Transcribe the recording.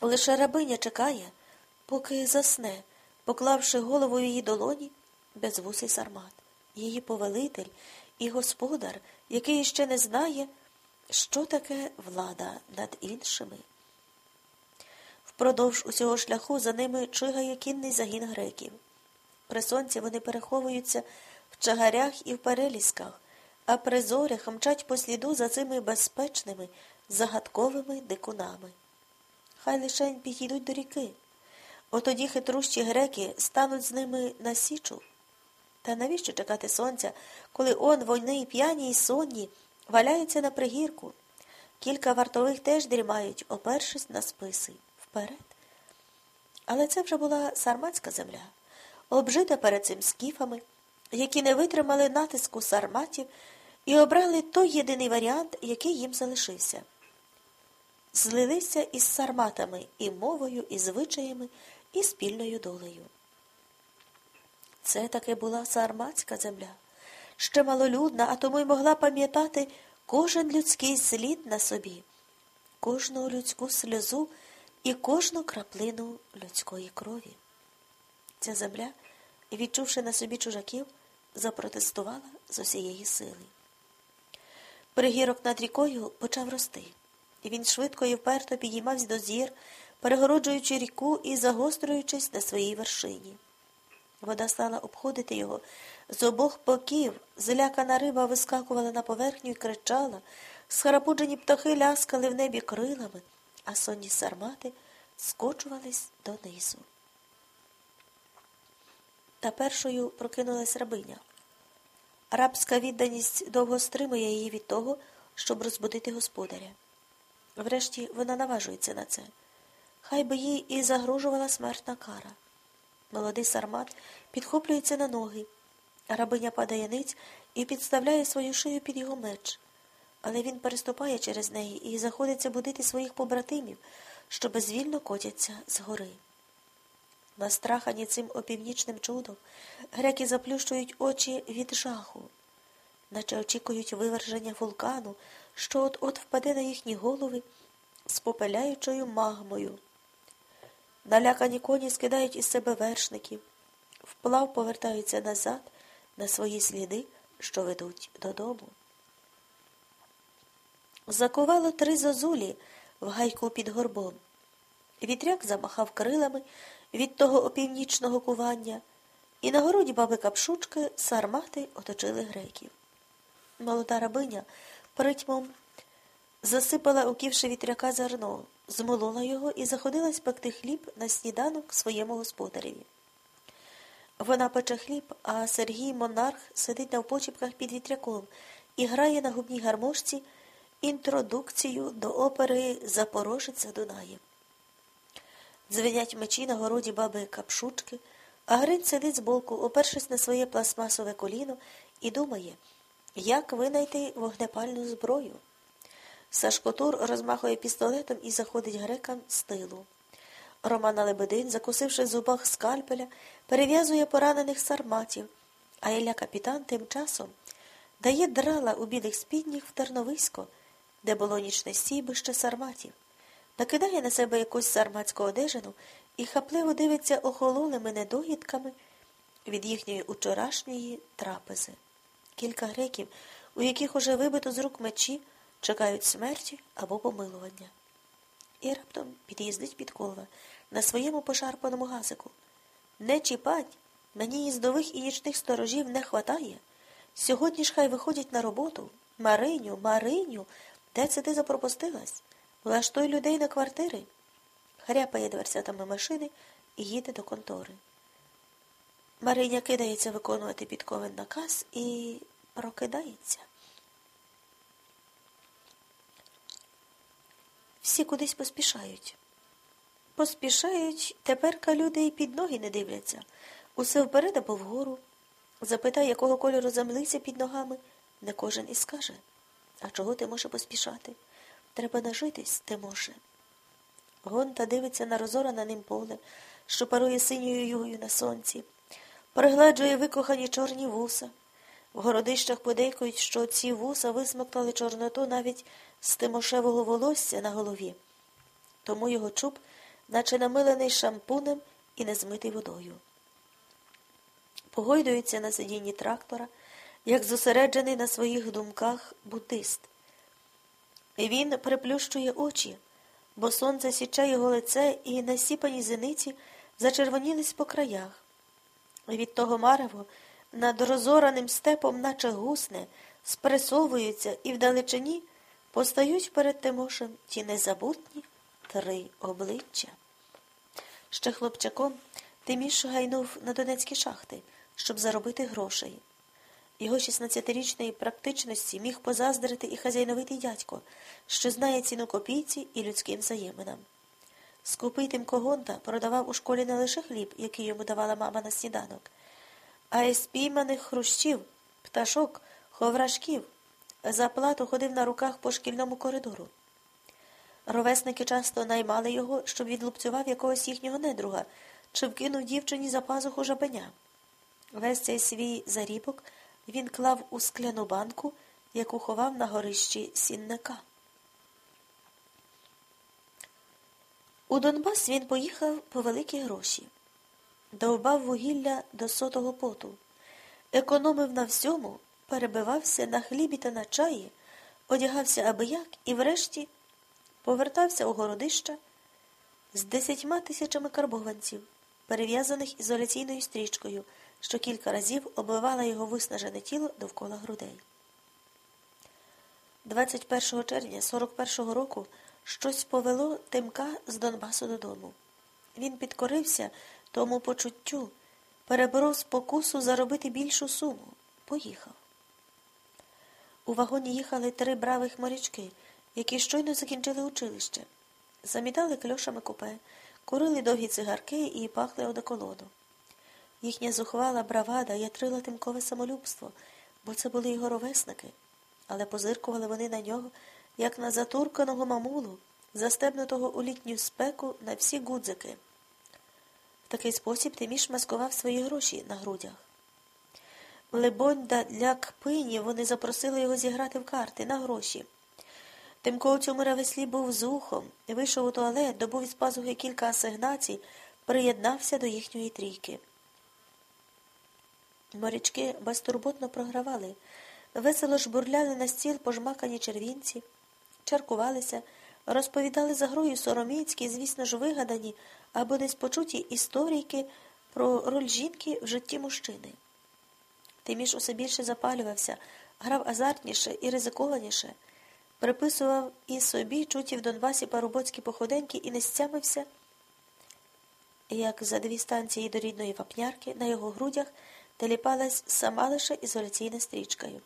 Лише рабиня чекає, поки засне, поклавши голову в її долоні безвусий сармат, її повелитель і господар, який ще не знає, що таке влада над іншими. Впродовж усього шляху за ними чигає кінний загін греків. При сонці вони переховуються в чагарях і в перелісках, а при зорях мчать по сліду за цими безпечними, загадковими дикунами. Хай лишень підійдуть до ріки. Отоді хитрущі греки стануть з ними на січу. Та навіщо чекати сонця, коли он, войни, п'яні й сонні, валяються на пригірку? Кілька вартових теж дрімають, опершись на списи. Вперед. Але це вже була сарматська земля, обжита перед цим скіфами, які не витримали натиску сарматів і обрали той єдиний варіант, який їм залишився. Злилися із сарматами і мовою, і звичаями, і спільною долею. Це таки була сарматська земля, ще малолюдна, а тому й могла пам'ятати кожен людський слід на собі, кожну людську сльозу і кожну краплину людської крові. Ця земля, відчувши на собі чужаків, запротестувала з усієї сили. Пригірок над рікою почав рости, і він швидко і вперто підіймався до зір, перегороджуючи ріку і загострюючись на своїй вершині. Вода стала обходити його з обох боків, злякана риба вискакувала на поверхню і кричала, схарапуджені птахи ляскали в небі крилами, а сонні сармати скочувались донизу. Та першою прокинулась рабиня. Рабська відданість довго стримує її від того, щоб розбудити господаря. Врешті вона наважується на це. Хай би їй і загрожувала смертна кара. Молодий сармат підхоплюється на ноги, рабиня падає ниць і підставляє свою шию під його меч. Але він переступає через неї і заходиться будити своїх побратимів, що безвільно котяться згори. Настрахані цим опівнічним чудом, греки заплющують очі від жаху, наче очікують виверження вулкану, що от-от впаде на їхні голови з попеляючою магмою. Налякані коні скидають із себе вершників, вплав повертаються назад на свої сліди, що ведуть додому. Закувало три зозулі в гайку під горбом. Вітряк замахав крилами від того опівнічного кування, і на городі баби капшучки сармати оточили греків. Молода рабиня притьмом засипала у ківши вітряка зерно, змолола його і заходилась пекти хліб на сніданок своєму господареві. Вона пече хліб, а Сергій Монарх сидить на впочіпках під вітряком і грає на губній гармошці інтродукцію до опери Запорожець за Дунаєм. Дзвенять мечі на городі баби капшучки, а Грин сидить збоку, опершись на своє пластмасове коліно, і думає, як винайти вогнепальну зброю. Сашкотур розмахує пістолетом і заходить грекам з тилу. Романа Лебедин, закусивши в зубах скальпеля, перев'язує поранених сарматів, а Ілля капітан тим часом дає драла у білих спідніх в Терновисько, де було нічне стійбище сарматів, накидає на себе якусь сарматську одежину і хапливо дивиться охололими недоїдками від їхньої учорашньої трапези. Кілька греків, у яких уже вибито з рук мечі, чекають смерті або помилування. І раптом під'їздить підкова на своєму пошарпаному газику. Не чіпать, мені їздових і нічних сторожів не хватає. Сьогодні ж хай виходять на роботу. Мариню, Мариню, де це ти запропустилась? Влаштуй людей на квартири. Хряпає дверцятами машини і їде до контори. Мариня кидається виконувати підковен наказ і прокидається. Всі кудись поспішають. Поспішають, теперка люди й під ноги не дивляться. Усе вперед або вгору. Запитай, якого кольору землиця під ногами, не кожен і скаже. А чого ти може поспішати? Треба нажитись, ти може. Гонта дивиться на розоране ним поле, що парує синьою югою на сонці, перегладжує викохані чорні вуса. В городищах подейкують, що ці вуса висмоктали чорноту навіть з тимошевого волосся на голові. Тому його чуб наче намилений шампунем і не змитий водою. Погойдується на сидінні трактора, як зосереджений на своїх думках буддист. І Він приплющує очі, бо сонце січе його лице і насіпані зениці зачервонілись по краях. Від того марево над розораним степом, наче гусне, спресовуються і вдалечині постають перед Тимошем ті незабутні три обличчя. Ще хлопчаком Тиміш гайнув на донецькі шахти, щоб заробити грошей. Його 16-річної практичності міг позаздрити і хазяйновитий дядько, що знає ціну копійці і людським взаєминам. Скупий Тимко Гонта продавав у школі не лише хліб, який йому давала мама на сніданок, а й спійманих хрущів, пташок, ховрашків. За плату ходив на руках по шкільному коридору. Ровесники часто наймали його, щоб відлупцював якогось їхнього недруга чи вкинув дівчині за пазуху жабеня. Весь цей свій зарібок він клав у скляну банку, яку ховав на горищі сінника. У Донбас він поїхав по великі гроші, довбав вугілля до сотого поту, економив на всьому, перебивався на хлібі та на чаї, одягався абияк і врешті повертався у городища з десятьма тисячами карбованців, перев'язаних ізоляційною стрічкою, що кілька разів обвивала його виснажене тіло довкола грудей. 21 червня 41-го року щось повело Тимка з Донбасу додому. Він підкорився тому почуттю, переборов спокусу заробити більшу суму. Поїхав. У вагоні їхали три бравих морячки, які щойно закінчили училище, замітали кльошами купе, курили довгі цигарки і пахли одеколону. Їхня зухвала бравада ятрила тимкове самолюбство, бо це були його ровесники, але позиркували вони на нього, як на затурканого мамулу, застебнутого у літню спеку на всі гудзики. В такий спосіб Тиміш маскував свої гроші на грудях. Лебонь, для кпині вони запросили його зіграти в карти на гроші. Тимко у цьому ревеслі був з ухом, вийшов у туалет, добув із пазухи кілька асигнацій, приєднався до їхньої трійки. Морячки безтурботно програвали, весело жбурляли на стіл пожмакані червінці, чаркувалися, розповідали за грою сороміцькі, звісно ж, вигадані або десь почуті історійки про роль жінки в житті мужчини. Тиміш усе більше запалювався, грав азартніше і ризикованіше, приписував і собі чуті в Донбасі парубоцькі походеньки і не стямився, як за дві станції до рідної вапнярки на його грудях теліпалась сама лише ізоляційна стрічкою.